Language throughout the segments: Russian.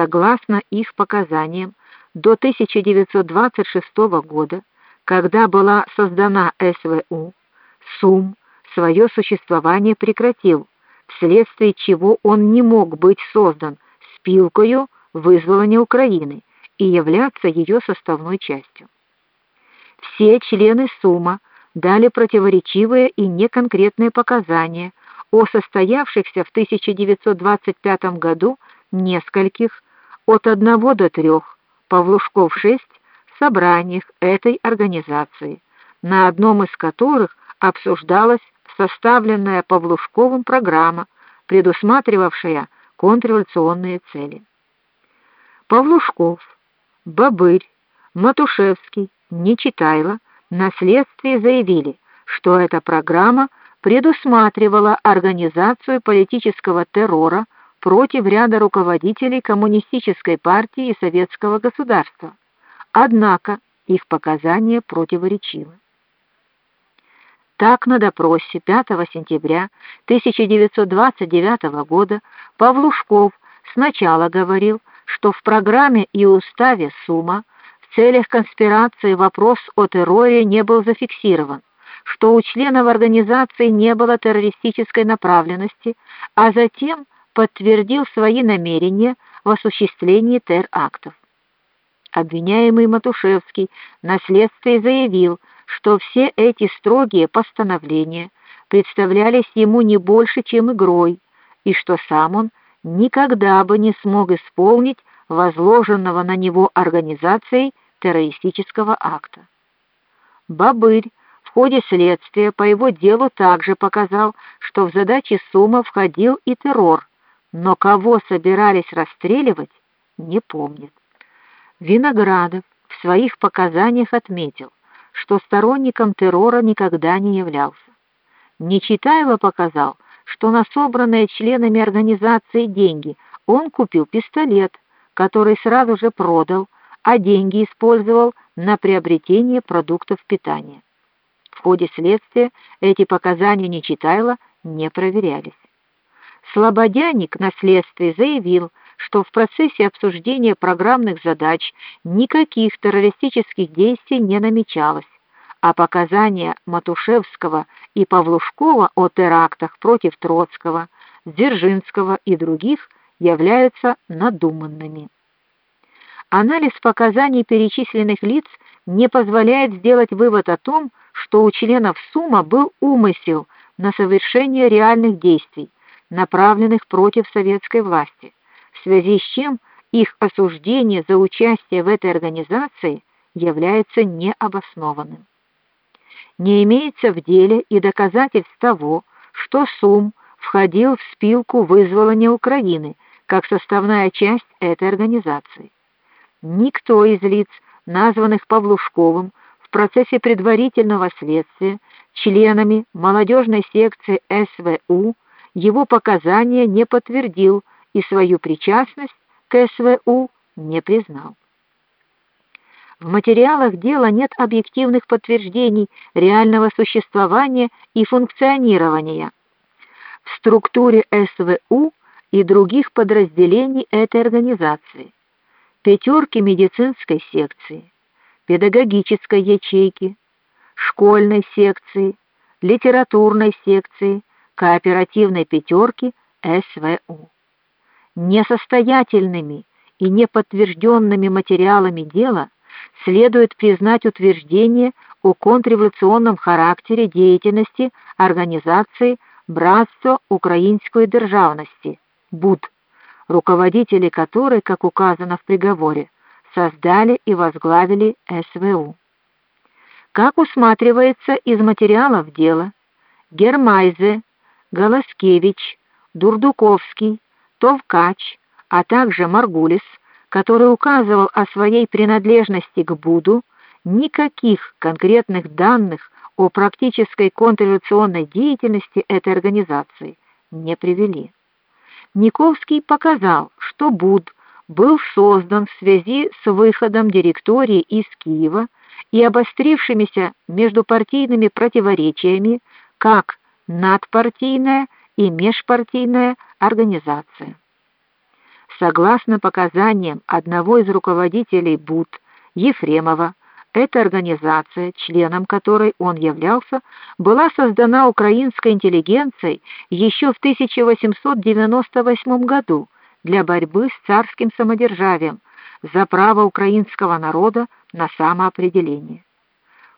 согласно их показаниям, до 1926 года, когда была создана СВУ, СУМ свое существование прекратил, вследствие чего он не мог быть создан спилкою вызволения Украины и являться ее составной частью. Все члены СУМа дали противоречивые и неконкретные показания о состоявшихся в 1925 году нескольких от одного до трех Павлушков 6 собраниях этой организации, на одном из которых обсуждалась составленная Павлушковым программа, предусматривавшая контрреволюционные цели. Павлушков, Бабырь, Матушевский, Нечитайло на следствии заявили, что эта программа предусматривала организацию политического террора против ряда руководителей коммунистической партии и советского государства. Однако их показания противоречивы. Так на допросе 5 сентября 1929 года Павлушков сначала говорил, что в программе и уставе Сума в целях конспирации вопрос о терроре не был зафиксирован, что у членов организации не было террористической направленности, а затем подтвердил свои намерения в осуществлении терактов. Обвиняемый Матушевский на следствии заявил, что все эти строгие постановления представлялись ему не больше, чем игрой, и что сам он никогда бы не смог исполнить возложенного на него организацией террористического акта. Бабырь в ходе следствия по его делу также показал, что в задачи Сума входил и террор, но кого собирались расстреливать, не помнит. Виноградов в своих показаниях отметил, что сторонником террора никогда не являлся. Нечитайло показал, что на собранные членами организации деньги он купил пистолет, который сразу же продал, а деньги использовал на приобретение продуктов питания. В ходе следствия эти показания Нечитайло не проверялись. Слободяник на следствии заявил, что в процессе обсуждения программных задач никаких террористических действий не намечалось, а показания Матушевского и Павлушкова о терактах против Троцкого, Дзержинского и других являются надуманными. Анализ показаний перечисленных лиц не позволяет сделать вывод о том, что у членов СУМа был умысел на совершение реальных действий, направленных против советской власти в связи с чем их осуждение за участие в этой организации является необоснованным. Не имеется в деле и доказательств того, что Сум входил в спилку вызволения Украины как составная часть этой организации. Никто из лиц, названных Павлушковым в процессе предварительного следствия членами молодежной секции СВУ, его показания не подтвердил и свою причастность к СВУ не признал. В материалах дела нет объективных подтверждений реального существования и функционирования в структуре СВУ и других подразделений этой организации. Пятерки медицинской секции, педагогической ячейки, школьной секции, литературной секции, кооперативной пятерки СВУ несостоятельными и неподтвержденными материалами дела следует признать утверждение о контрреволюционном характере деятельности организации Братство украинской державности БУД, руководители которой, как указано в приговоре, создали и возглавили СВУ. Как усматривается из материалов дела, Гермайзе, Голоскевич, Дурдуковский Товкач, а также Маргулис, который указывал о своей принадлежности к Буду, никаких конкретных данных о практической контрреволюционной деятельности этой организации не привели. Никовский показал, что Буд был создан в связи с выходом директории из Киева и обострившимися междупартийными противоречиями как надпартийная и межпартийная организация. Согласно показаниям одного из руководителей БУТ, Ефремова, эта организация, членом которой он являлся, была создана украинской интеллигенцией еще в 1898 году для борьбы с царским самодержавием за право украинского народа на самоопределение.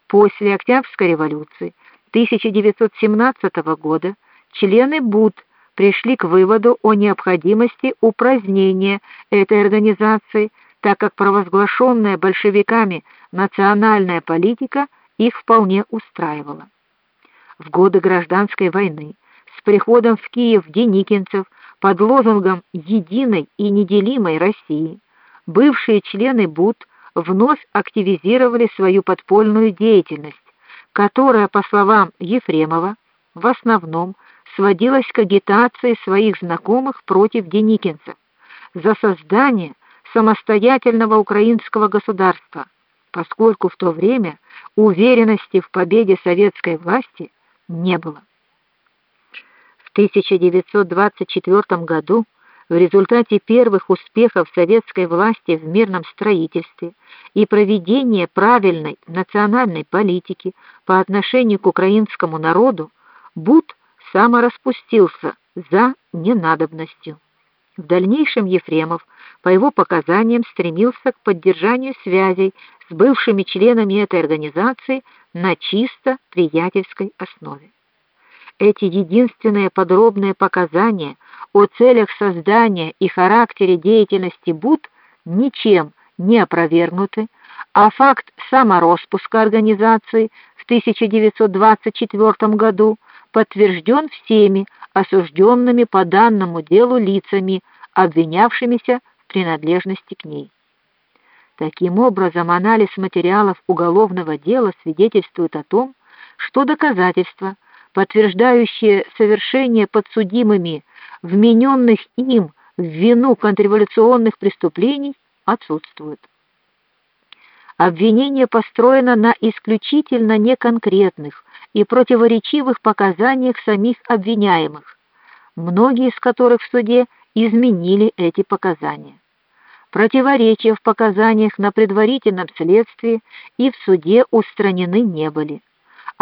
После Октябрьской революции 1917 года члены БУД пришли к выводу о необходимости упразднения этой организации, так как провозглашенная большевиками национальная политика их вполне устраивала. В годы гражданской войны с приходом в Киев деникинцев под лозунгом единой и неделимой России бывшие члены БУД вновь активизировали свою подпольную деятельность, которая, по словам Ефремова, в основном сводилась к агитации своих знакомых против деникинцев за создание самостоятельного украинского государства, поскольку в то время уверенности в победе советской власти не было. В 1924 году в результате первых успехов советской власти в мирном строительстве и проведения правильной национальной политики по отношению к украинскому народу Бут самораспустился за ненадобностью. В дальнейшем Ефремов, по его показаниям, стремился к поддержанию связей с бывшими членами этой организации на чисто приятельской основе. Эти единственные подробные показания о целях создания и характере деятельности БУД ничем не опровергнуты, а факт самороспуска организации в 1924 году подтвержден всеми осужденными по данному делу лицами, обвинявшимися в принадлежности к ней. Таким образом, анализ материалов уголовного дела свидетельствует о том, что доказательства, подтверждающие совершение подсудимыми вмененных им в вину контрреволюционных преступлений, отсутствуют. Обвинение построено на исключительно неконкретных и противоречивых показаниях самих обвиняемых, многие из которых в суде изменили эти показания. Противоречия в показаниях на предварительном следствии и в суде устранены не были,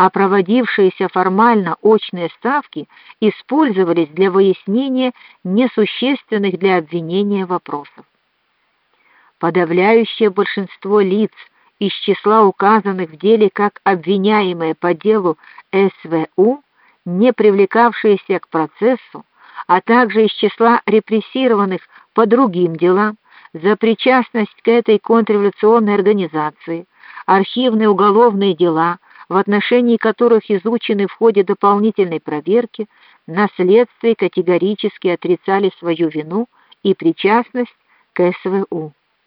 а проводившиеся формально очные ставки использовались для выяснения несущественных для обвинения вопросов. Подавляющее большинство лиц из числа указанных в деле как обвиняемые по делу СВУ, не привлекавшиеся к процессу, а также из числа репрессированных по другим делам за причастность к этой контрреволюционной организации, архивные уголовные дела, в отношении которых изучены в ходе дополнительной проверки, на следствии категорически отрицали свою вину и причастность к СВУ.